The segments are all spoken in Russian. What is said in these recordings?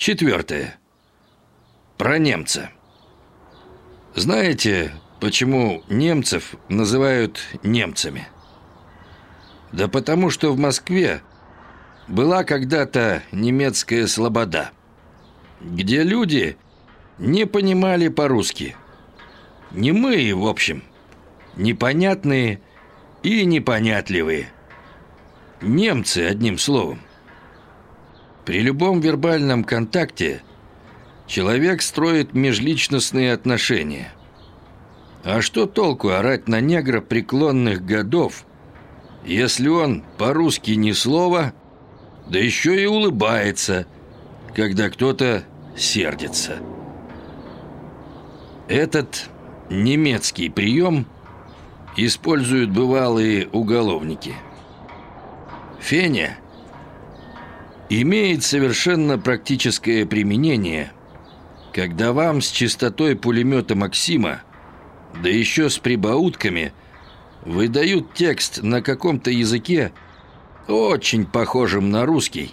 Четвертое. Про немца. Знаете, почему немцев называют немцами? Да потому что в Москве была когда-то немецкая слобода, где люди не понимали по-русски. Не мы, в общем, непонятные и непонятливые. Немцы, одним словом. При любом вербальном контакте человек строит межличностные отношения. А что толку орать на негра преклонных годов, если он по-русски ни слова, да еще и улыбается, когда кто-то сердится? Этот немецкий прием используют бывалые уголовники. Феня – имеет совершенно практическое применение, когда вам с частотой пулемета «Максима», да еще с прибаутками, выдают текст на каком-то языке, очень похожем на русский,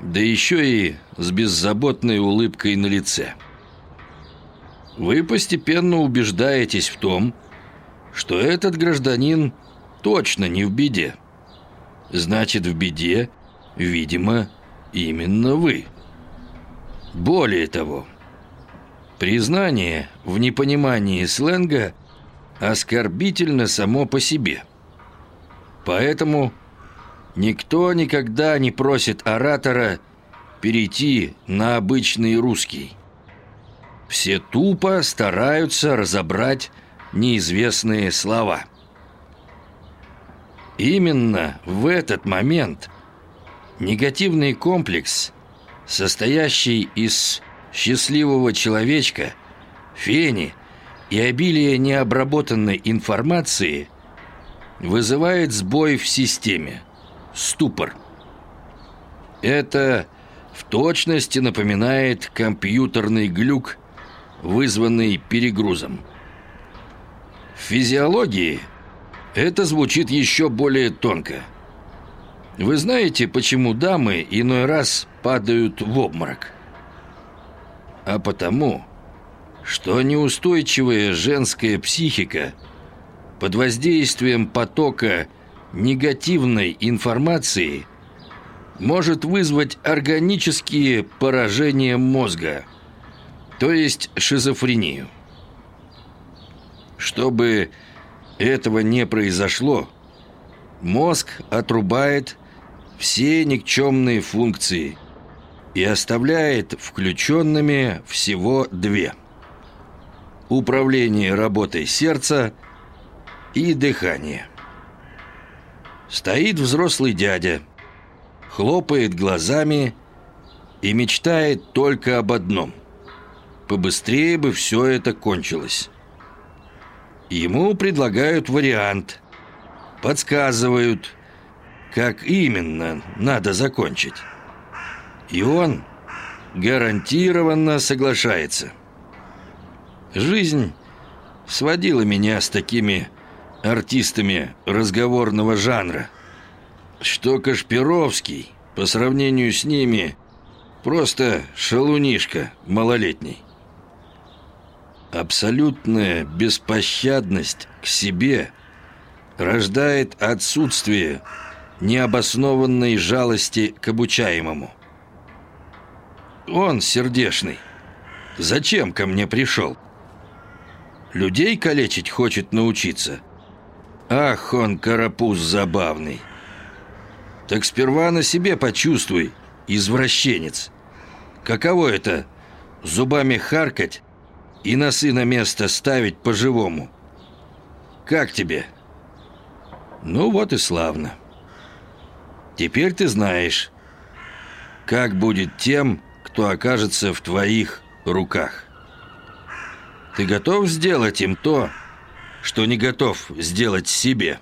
да еще и с беззаботной улыбкой на лице. Вы постепенно убеждаетесь в том, что этот гражданин точно не в беде. Значит, в беде – Видимо, именно вы. Более того, признание в непонимании сленга оскорбительно само по себе. Поэтому никто никогда не просит оратора перейти на обычный русский. Все тупо стараются разобрать неизвестные слова. Именно в этот момент Негативный комплекс, состоящий из счастливого человечка, фени и обилия необработанной информации, вызывает сбой в системе, ступор. Это в точности напоминает компьютерный глюк, вызванный перегрузом. В физиологии это звучит еще более тонко – вы знаете, почему дамы иной раз падают в обморок? А потому, что неустойчивая женская психика под воздействием потока негативной информации может вызвать органические поражения мозга, то есть шизофрению. Чтобы этого не произошло, мозг отрубает все никчемные функции и оставляет включенными всего две. Управление работой сердца и дыхание. Стоит взрослый дядя, хлопает глазами и мечтает только об одном. Побыстрее бы все это кончилось. Ему предлагают вариант, подсказывают – как именно надо закончить. И он гарантированно соглашается. Жизнь сводила меня с такими артистами разговорного жанра, что Кашпировский по сравнению с ними просто шалунишка малолетний. Абсолютная беспощадность к себе рождает отсутствие необоснованной жалости к обучаемому. Он сердешный. Зачем ко мне пришел? Людей калечить хочет научиться. Ах, он карапуз забавный. Так сперва на себе почувствуй, извращенец. Каково это зубами харкать и носы на место ставить по-живому? Как тебе? Ну вот и славно. Теперь ты знаешь, как будет тем, кто окажется в твоих руках. Ты готов сделать им то, что не готов сделать себе?»